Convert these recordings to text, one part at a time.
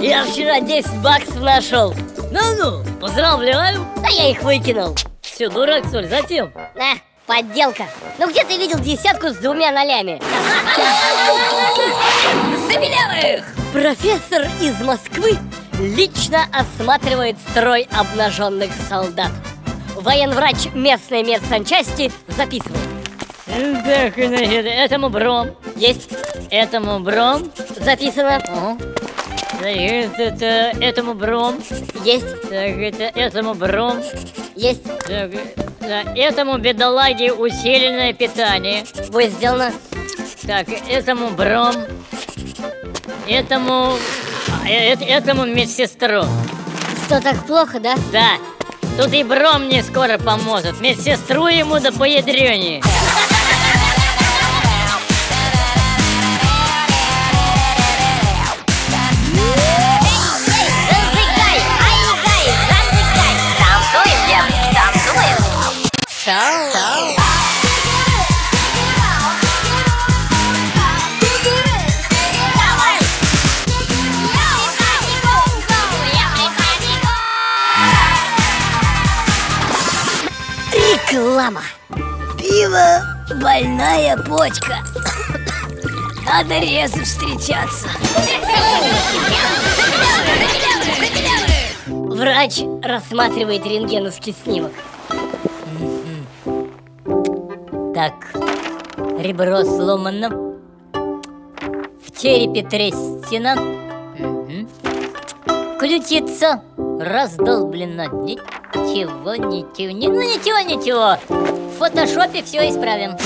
за 10 баксов нашел. Ну-ну, поздравляю. Да я их выкинул. Все, дурак, что ли, зачем? На, подделка. Ну где ты видел десятку с двумя нолями? Забелявых! Профессор из Москвы лично осматривает строй обнаженных солдат. Военврач местной медсанчасти записывает. Так, этому бром, Есть. этому бром, Записано. Ага. Это, этому бром, Есть. так, это, этому бром, Есть. так, да, этому бедолаге усиленное питание, Будет сделано. так, этому бром, этому, э, э- этому медсестру. Что так плохо, да? Да, тут и бром мне скоро поможет, медсестру ему да поядрёнее. Шоу. Реклама. Пиво больная почка. Надо резко встречаться. Врач рассматривает рентгеновский снимок. Так, ребро сломано, в черепе трещина, Мгм. ключица раздолблена. Ничего, ничего, ну ничего, ничего. В фотошопе все исправим.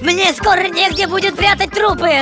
Мне скоро негде будет прятать трупы!